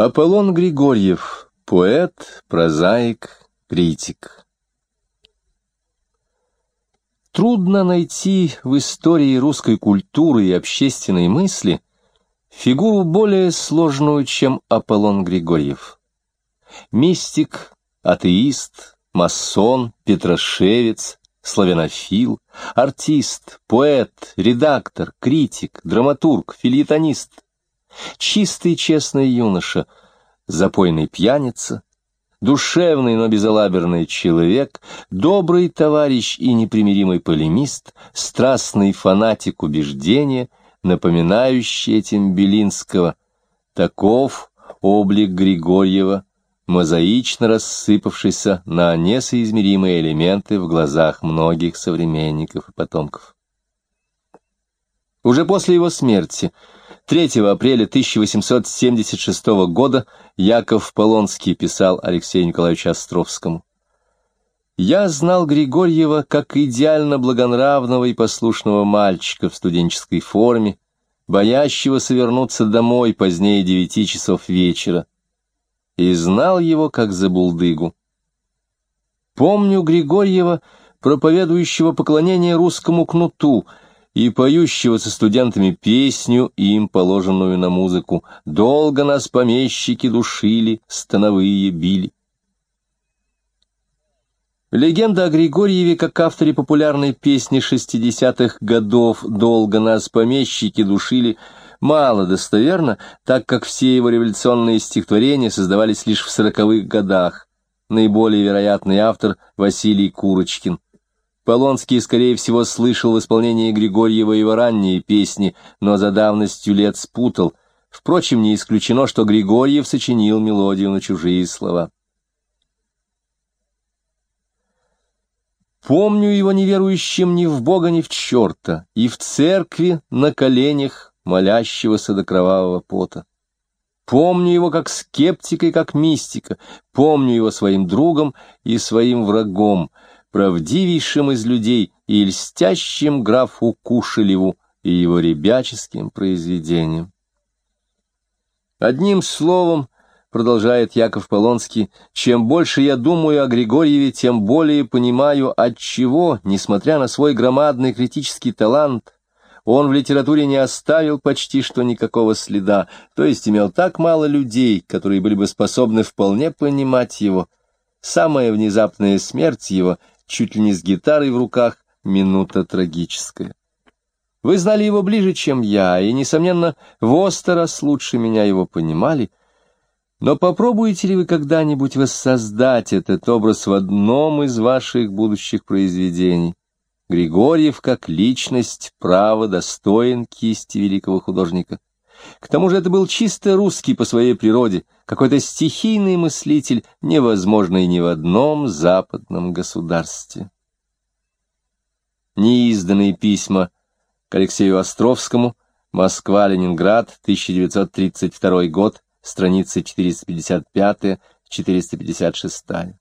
Аполлон Григорьев, поэт, прозаик, критик. Трудно найти в истории русской культуры и общественной мысли фигуру более сложную, чем Аполлон Григорьев. Мистик, атеист, масон, петрошевец, славянофил, артист, поэт, редактор, критик, драматург, филитонист, чистый честный юноша, запойный пьяница, душевный, но безалаберный человек, добрый товарищ и непримиримый полемист, страстный фанатик убеждения, напоминающий этим Белинского. Таков облик Григорьева, мозаично рассыпавшийся на несоизмеримые элементы в глазах многих современников и потомков. Уже после его смерти 3 апреля 1876 года Яков Полонский писал Алексею Николаевичу Островскому. «Я знал Григорьева как идеально благонравного и послушного мальчика в студенческой форме, боящегося вернуться домой позднее девяти часов вечера, и знал его как забулдыгу. Помню Григорьева, проповедующего поклонение русскому кнуту, и поющего со студентами песню, им положенную на музыку. Долго нас помещики душили, становые били. Легенда о Григорьеве, как авторе популярной песни шестидесятых годов «Долго нас помещики душили», мало достоверно, так как все его революционные стихотворения создавались лишь в сороковых годах. Наиболее вероятный автор Василий Курочкин. Полонский, скорее всего, слышал в исполнении Григорьева его ранние песни, но за давностью лет спутал. Впрочем, не исключено, что Григорьев сочинил мелодию на чужие слова. Помню его неверующим ни в Бога, ни в черта, и в церкви на коленях молящегося до кровавого пота. Помню его как скептика и как мистика, помню его своим другом и своим врагом — правдивейшим из людей и льстящим графу Кушелеву и его ребяческим произведениям. Одним словом, продолжает Яков Полонский, чем больше я думаю о Григорьеве, тем более понимаю, отчего, несмотря на свой громадный критический талант, он в литературе не оставил почти что никакого следа, то есть имел так мало людей, которые были бы способны вполне понимать его. Самая внезапная смерть его чуть ли не с гитарой в руках, минута трагическая. Вы знали его ближе, чем я, и, несомненно, в сто раз лучше меня его понимали. Но попробуете ли вы когда-нибудь воссоздать этот образ в одном из ваших будущих произведений? Григорьев, как личность, право достоин кисти великого художника. К тому же это был чисто русский по своей природе, какой-то стихийный мыслитель, невозможный ни в одном западном государстве. Неизданные письма к Алексею Островскому, Москва-Ленинград, 1932 год, страницы 455-456.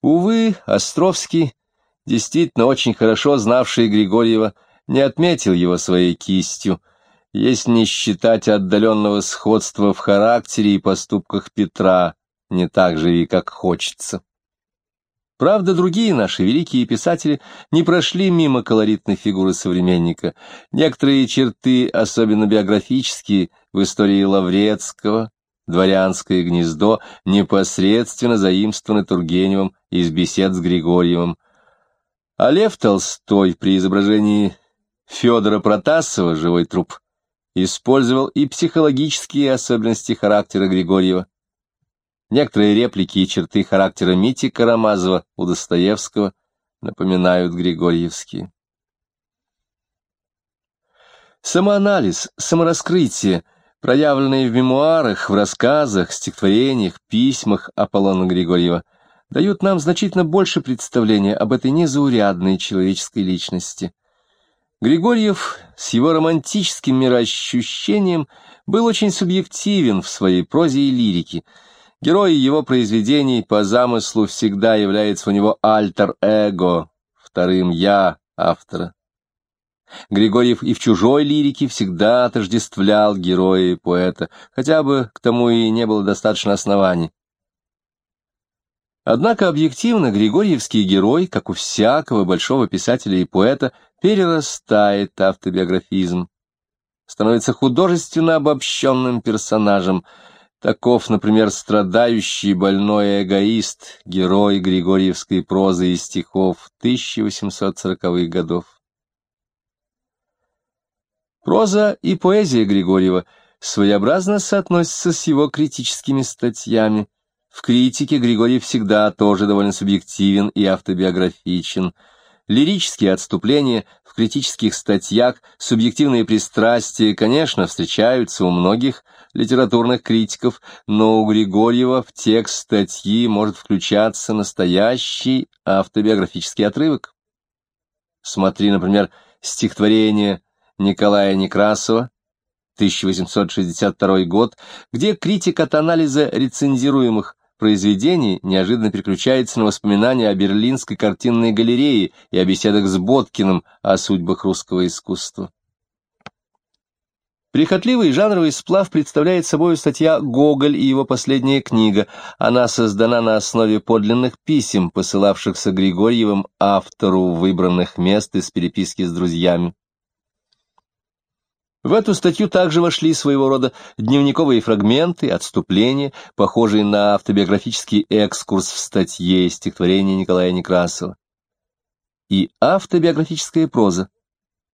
Увы, Островский, действительно очень хорошо знавший Григорьева, не отметил его своей кистью, если не считать отдаленного сходства в характере и поступках Петра, не так же и как хочется. Правда, другие наши великие писатели не прошли мимо колоритной фигуры современника. Некоторые черты, особенно биографические, в истории Лаврецкого, «Дворянское гнездо», непосредственно заимствованы Тургеневым из бесед с Григорьевым. А Лев Толстой при изображении Федора Протасова, живой труп, использовал и психологические особенности характера Григорьева. Некоторые реплики и черты характера Мити Карамазова у Достоевского напоминают григорьевские. Самоанализ, самораскрытие, проявленные в мемуарах, в рассказах, стихотворениях, письмах Аполлона Григорьева, дают нам значительно больше представления об этой незаурядной человеческой личности – Григорьев с его романтическим мироощущением был очень субъективен в своей прозе и лирике. Герой его произведений по замыслу всегда является у него альтер-эго, вторым «я» автора. Григорьев и в чужой лирике всегда отождествлял героя и поэта, хотя бы к тому и не было достаточно оснований. Однако объективно Григорьевский герой, как у всякого большого писателя и поэта, перерастает автобиографизм, становится художественно обобщенным персонажем. Таков, например, страдающий больной эгоист, герой Григорьевской прозы и стихов 1840-х годов. Проза и поэзия Григорьева своеобразно соотносятся с его критическими статьями. В критике Григорий всегда тоже довольно субъективен и автобиографичен. Лирические отступления в критических статьях, субъективные пристрастия, конечно, встречаются у многих литературных критиков, но у Григорьева в текст статьи может включаться настоящий автобиографический отрывок. Смотри, например, стихотворение Николая Некрасова, 1862 год, где критик от анализа рецензируемых произведений неожиданно переключается на воспоминания о Берлинской картинной галерее и о беседах с Боткиным о судьбах русского искусства. Прихотливый жанровый сплав представляет собой статья «Гоголь» и его последняя книга. Она создана на основе подлинных писем, посылавшихся Григорьевым автору выбранных мест из переписки с друзьями. В эту статью также вошли своего рода дневниковые фрагменты, отступления, похожие на автобиографический экскурс в статье стихотворения Николая Некрасова. И автобиографическая проза,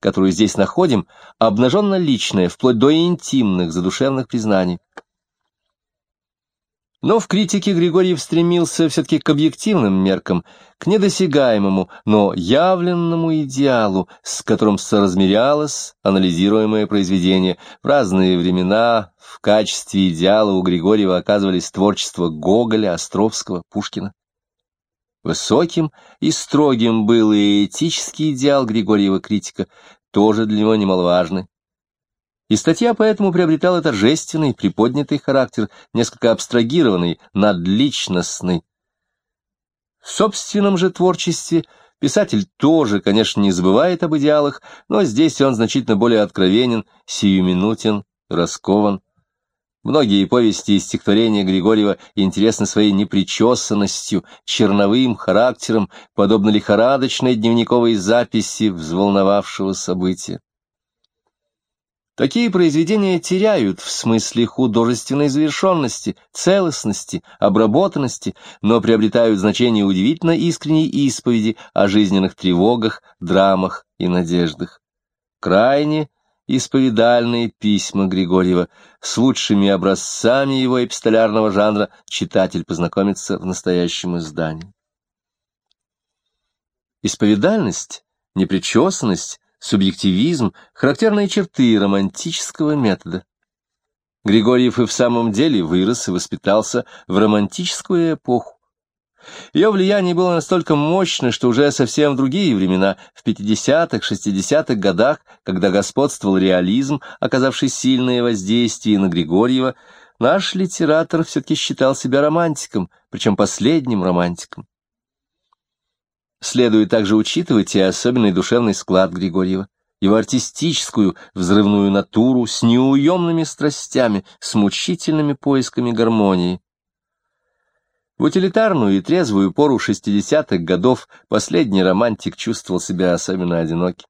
которую здесь находим, обнаженно личная, вплоть до интимных, задушевных признаний. Но в критике Григорьев стремился все-таки к объективным меркам, к недосягаемому, но явленному идеалу, с которым соразмерялось анализируемое произведение. В разные времена в качестве идеала у Григорьева оказывались творчество Гоголя, Островского, Пушкина. Высоким и строгим был и этический идеал Григорьева критика, тоже для него немаловажный и статья поэтому приобретала торжественный, приподнятый характер, несколько абстрагированный, надличностный. В собственном же творчестве писатель тоже, конечно, не забывает об идеалах, но здесь он значительно более откровенен, сиюминутен, раскован. Многие повести и стихотворения Григорьева интересны своей непричесанностью, черновым характером, подобно лихорадочной дневниковой записи взволновавшего события. Такие произведения теряют в смысле художественной завершенности, целостности, обработанности, но приобретают значение удивительно искренней исповеди о жизненных тревогах, драмах и надеждах. Крайне исповедальные письма Григорьева с лучшими образцами его эпистолярного жанра читатель познакомится в настоящем издании. Исповедальность, непричесанность, субъективизм — характерные черты романтического метода. Григорьев и в самом деле вырос и воспитался в романтическую эпоху. Ее влияние было настолько мощно, что уже совсем другие времена, в 50-х, 60-х годах, когда господствовал реализм, оказавший сильное воздействие на Григорьева, наш литератор все-таки считал себя романтиком, причем последним романтиком. Следует также учитывать и особенный душевный склад Григорьева, его артистическую, взрывную натуру с неуемными страстями, с мучительными поисками гармонии. В утилитарную и трезвую пору шестидесятых годов последний романтик чувствовал себя особенно одиноким.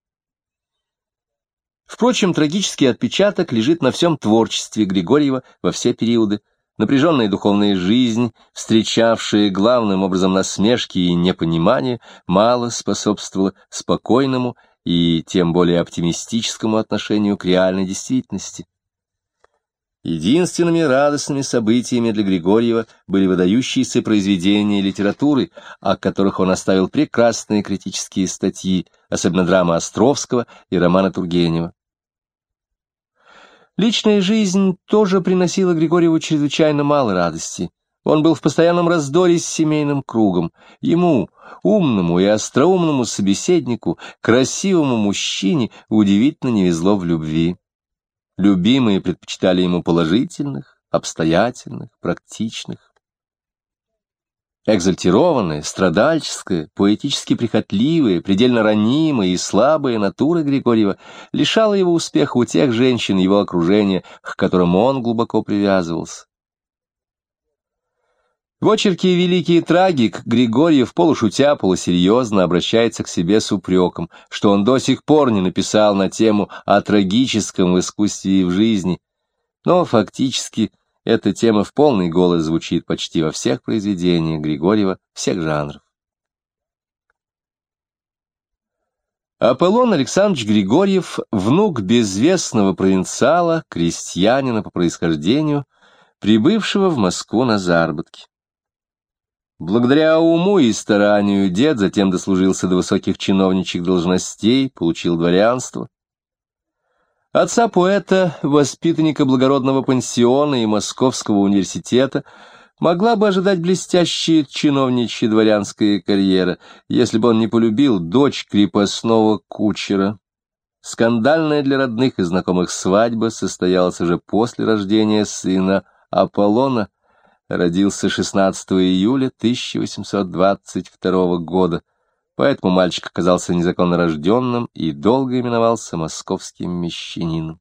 Впрочем, трагический отпечаток лежит на всем творчестве Григорьева во все периоды, Напряженная духовная жизнь, встречавшая главным образом насмешки и непонимание, мало способствовала спокойному и тем более оптимистическому отношению к реальной действительности. Единственными радостными событиями для Григорьева были выдающиеся произведения литературы, о которых он оставил прекрасные критические статьи, особенно драма Островского и романа Тургенева. Личная жизнь тоже приносила Григорьеву чрезвычайно мало радости. Он был в постоянном раздоре с семейным кругом. Ему, умному и остроумному собеседнику, красивому мужчине, удивительно не везло в любви. Любимые предпочитали ему положительных, обстоятельных, практичных. Экзальтированная, страдальческая, поэтически прихотливая, предельно ранимая и слабая натура Григорьева лишала его успеха у тех женщин его окружения, к которым он глубоко привязывался. В очерке «Великий трагик» Григорьев, полушутя, полусерьезно обращается к себе с упреком, что он до сих пор не написал на тему о трагическом в искусстве и в жизни, но фактически эта тема в полный голос звучит почти во всех произведениях Григорьева всех жанров. Аполлон Александрович Григорьев, внук безвестного провинциала, крестьянина по происхождению, прибывшего в Москву на заработки. Благодаря уму и старанию дед затем дослужился до высоких чиновничьих должностей, получил дворянство, Отца поэта, воспитанника благородного пансиона и Московского университета, могла бы ожидать блестящая чиновничья дворянская карьера, если бы он не полюбил дочь крепостного кучера. Скандальная для родных и знакомых свадьба состоялась уже после рождения сына Аполлона, родился 16 июля 1822 года поэтому мальчик оказался незаконно рожденным и долго именовался московским мещанином.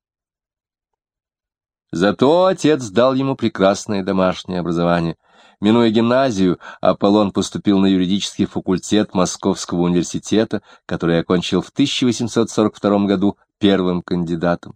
Зато отец дал ему прекрасное домашнее образование. Минуя гимназию, Аполлон поступил на юридический факультет Московского университета, который окончил в 1842 году первым кандидатом.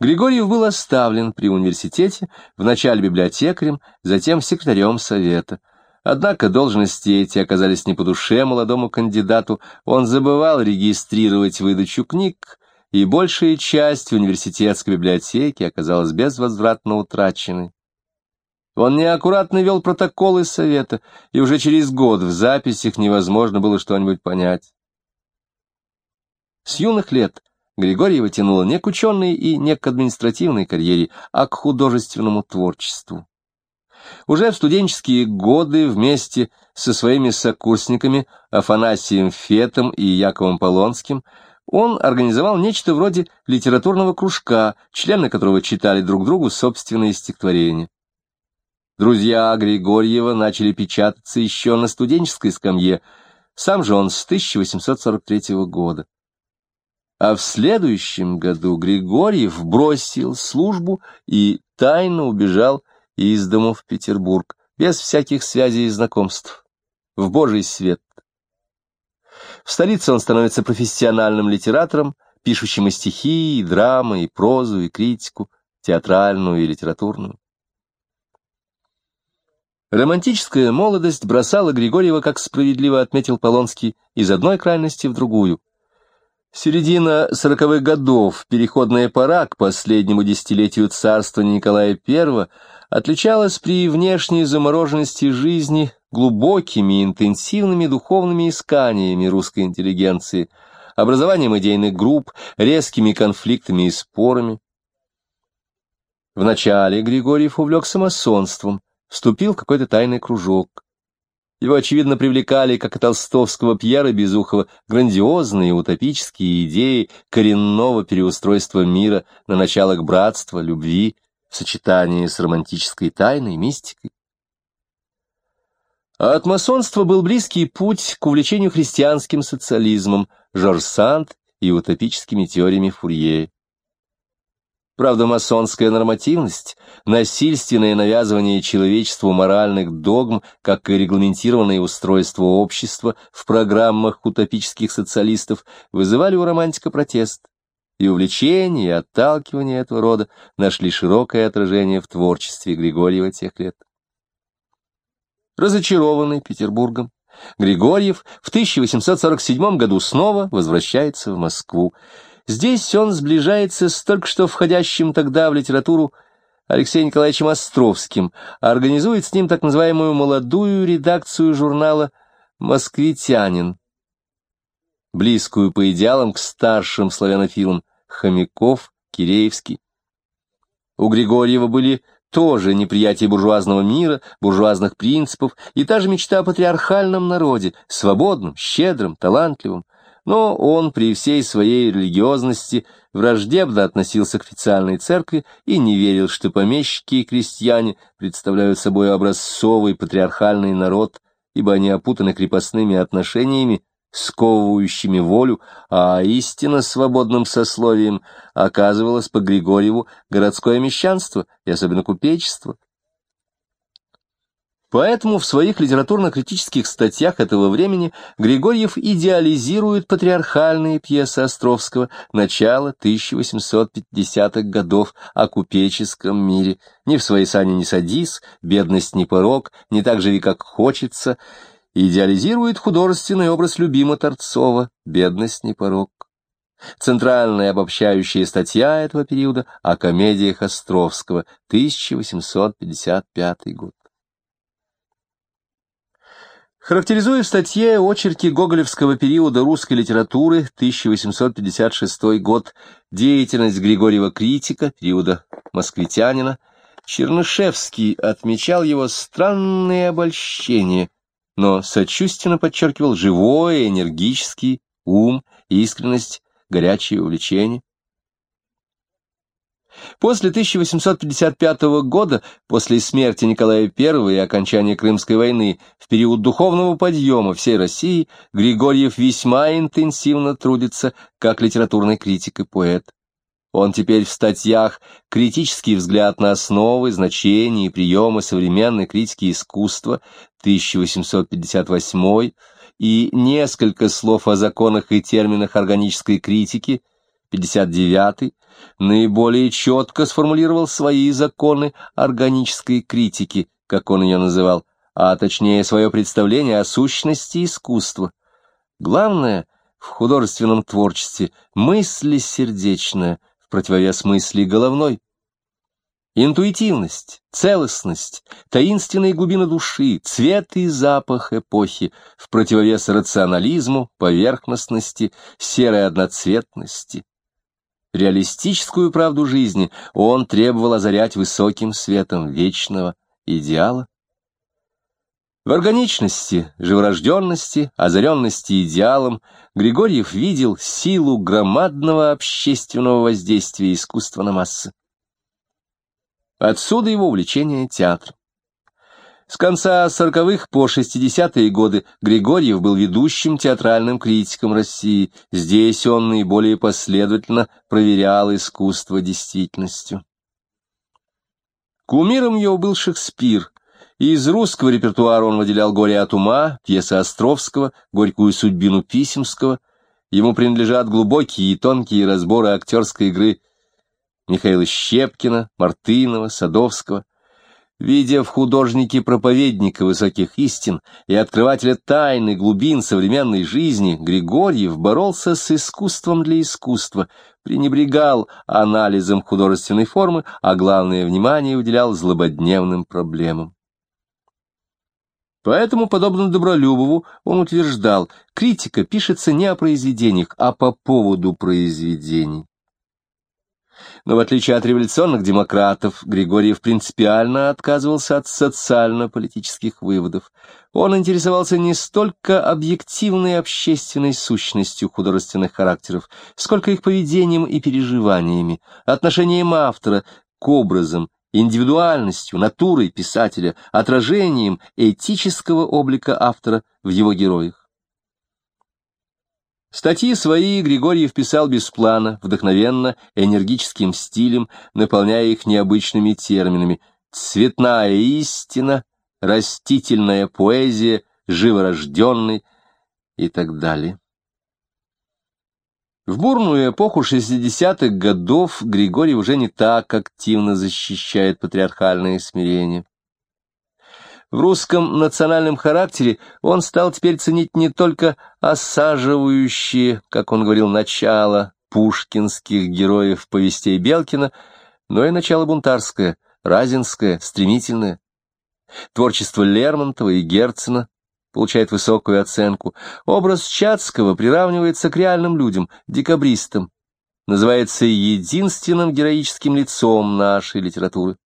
Григорьев был оставлен при университете, вначале библиотекарем, затем секретарем совета – Однако должности эти оказались не по душе молодому кандидату, он забывал регистрировать выдачу книг, и большая часть университетской библиотеки оказалась безвозвратно утраченной. Он неаккуратно вел протоколы совета, и уже через год в записях невозможно было что-нибудь понять. С юных лет Григорьева тянуло не к ученой и не к административной карьере, а к художественному творчеству. Уже в студенческие годы вместе со своими сокурсниками Афанасием Фетом и Яковом Полонским он организовал нечто вроде литературного кружка, члены которого читали друг другу собственные стихотворения. Друзья Григорьева начали печататься еще на студенческой скамье, сам же он с 1843 года. А в следующем году Григорьев бросил службу и тайно убежал из дому в Петербург, без всяких связей и знакомств, в божий свет. В столице он становится профессиональным литератором, пишущим и стихи, и драмы, и прозу, и критику, театральную и литературную. Романтическая молодость бросала Григорьева, как справедливо отметил Полонский, из одной крайности в другую. Середина сороковых годов, переходная пора к последнему десятилетию царствования Николая I, отличалась при внешней замороженности жизни глубокими интенсивными духовными исканиями русской интеллигенции, образованием идейных групп, резкими конфликтами и спорами. Вначале Григорьев увлекся масонством, вступил в какой-то тайный кружок. Его, очевидно, привлекали, как и толстовского Пьера Безухова, грандиозные утопические идеи коренного переустройства мира на началах братства, любви, в сочетании с романтической тайной, мистикой. А от масонства был близкий путь к увлечению христианским социализмом, Жорж Санд и утопическими теориями Фурье. Правда, масонская нормативность, насильственное навязывание человечеству моральных догм, как и регламентированное устройство общества в программах утопических социалистов, вызывали у романтика протест и увлечение, и отталкивание этого рода нашли широкое отражение в творчестве Григорьева тех лет. Разочарованный Петербургом, Григорьев в 1847 году снова возвращается в Москву. Здесь он сближается с только что входящим тогда в литературу Алексеем Николаевичем Островским, организует с ним так называемую молодую редакцию журнала «Москвитянин», близкую по идеалам к старшим славянофилам, Хомяков, Киреевский. У Григорьева были тоже неприятие буржуазного мира, буржуазных принципов и та же мечта о патриархальном народе, свободном, щедром, талантливом. но он при всей своей религиозности враждебно относился к официальной церкви и не верил, что помещики и крестьяне представляют собой образцовый патриархальный народ, ибо они опутаны крепостными отношениями, сковывающими волю, а истинно свободным сословием оказывалось по Григорьеву городское мещанство и особенно купечество. Поэтому в своих литературно-критических статьях этого времени Григорьев идеализирует патриархальные пьесы Островского начала 1850-х годов о купеческом мире. Ни в своей сане не садись, бедность не порог, не так живи, как хочется. Идеализирует художественный образ любима Торцова «Бедность не порог». Центральная обобщающая статья этого периода о комедиях Островского, 1855 год. Характеризуя в статье очерки гоголевского периода русской литературы 1856 год, деятельность Григорьева критика периода москвитянина, Чернышевский отмечал его странные обольщения, но сочувственно подчеркивал живой, энергический ум, искренность, горячее увлечение. После 1855 года, после смерти Николая I и окончания Крымской войны, в период духовного подъема всей России, Григорьев весьма интенсивно трудится как литературный критик и поэт. Он теперь в статьях «Критический взгляд на основы, значения и приемы современной критики искусства» 1858 и «Несколько слов о законах и терминах органической критики» 59 наиболее четко сформулировал свои законы органической критики, как он ее называл, а точнее свое представление о сущности искусства. Главное в художественном творчестве — мысли сердечная, противовес мысли головной. Интуитивность, целостность, таинственные глубины души, цвет и запах эпохи в противовес рационализму, поверхностности, серой одноцветности. Реалистическую правду жизни он требовал озарять высоким светом вечного идеала. В органичности, живорожденности, озаренности идеалом Григорьев видел силу громадного общественного воздействия искусства на массы. Отсюда его увлечение театром. С конца сороковых по шестидесятые годы Григорьев был ведущим театральным критиком России. Здесь он наиболее последовательно проверял искусство действительностью. Кумиром его был Шекспир. Из русского репертуара он выделял «Горе от ума», пьесы Островского, «Горькую судьбину Писемского». Ему принадлежат глубокие и тонкие разборы актерской игры Михаила Щепкина, Мартынова, Садовского видя в художнике проповедника высоких истин и открывателя тайны глубин современной жизни, Григорьев боролся с искусством для искусства, пренебрегал анализом художественной формы, а главное внимание уделял злободневным проблемам. Поэтому, подобно Добролюбову, он утверждал, критика пишется не о произведениях, а по поводу произведений. Но в отличие от революционных демократов, Григорьев принципиально отказывался от социально-политических выводов. Он интересовался не столько объективной общественной сущностью художественных характеров, сколько их поведением и переживаниями, отношением автора к образам, индивидуальностью, натурой писателя, отражением этического облика автора в его героях. Статьи свои Григорьев писал без плана, вдохновенно, энергическим стилем, наполняя их необычными терминами. Цветная истина, растительная поэзия, живорожденный и так далее. В бурную эпоху 60-х годов Григорий уже не так активно защищает патриархальное смирение. В русском национальном характере он стал теперь ценить не только осаживающие, как он говорил, начало пушкинских героев повестей Белкина, но и начало бунтарское, разинское, стремительное. Творчество Лермонтова и Герцена получает высокую оценку. Образ Чацкого приравнивается к реальным людям, декабристам, называется единственным героическим лицом нашей литературы.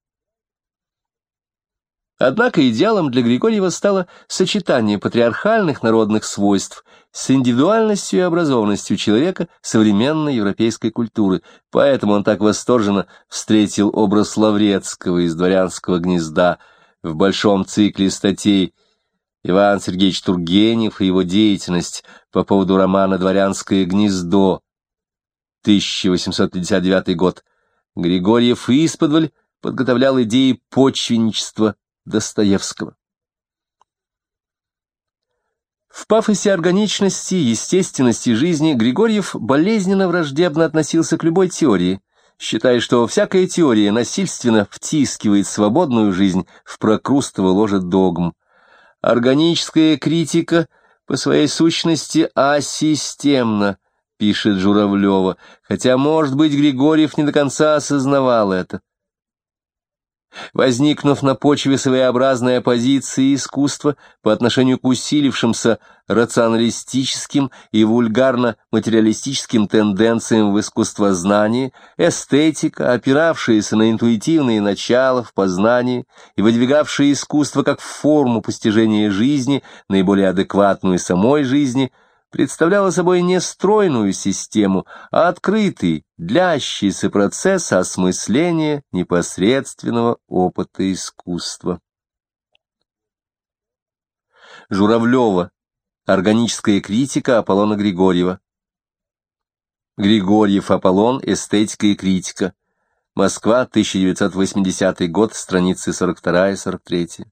Однако идеалом для Григорьева стало сочетание патриархальных народных свойств с индивидуальностью и образованностью человека современной европейской культуры, поэтому он так восторженно встретил образ Лаврецкого из дворянского гнезда в большом цикле статей Иван Сергеевич Тургенев и его деятельность по поводу романа «Дворянское гнездо» 1859 год. Григорьев исподволь подготовлял идеи почвенничества Достоевского. В пафосе органичности, естественности жизни Григорьев болезненно враждебно относился к любой теории, считая, что всякая теория насильственно втискивает свободную жизнь в прокрустово ложе догм. Органическая критика по своей сущности асистемна, пишет Журавлева, хотя, может быть, Григорьев не до конца осознавал это. Возникнув на почве своеобразной оппозиции искусства по отношению к усилившимся рационалистическим и вульгарно-материалистическим тенденциям в искусствознании, эстетика, опиравшаяся на интуитивные начала в познании и выдвигавшая искусство как форму постижения жизни, наиболее адекватную самой жизни – представляла собой не стройную систему, а открытый, длящийся процесс осмысления непосредственного опыта искусства. Журавлева. Органическая критика Аполлона Григорьева. Григорьев Аполлон. Эстетика и критика. Москва, 1980 год, страницы 42-43.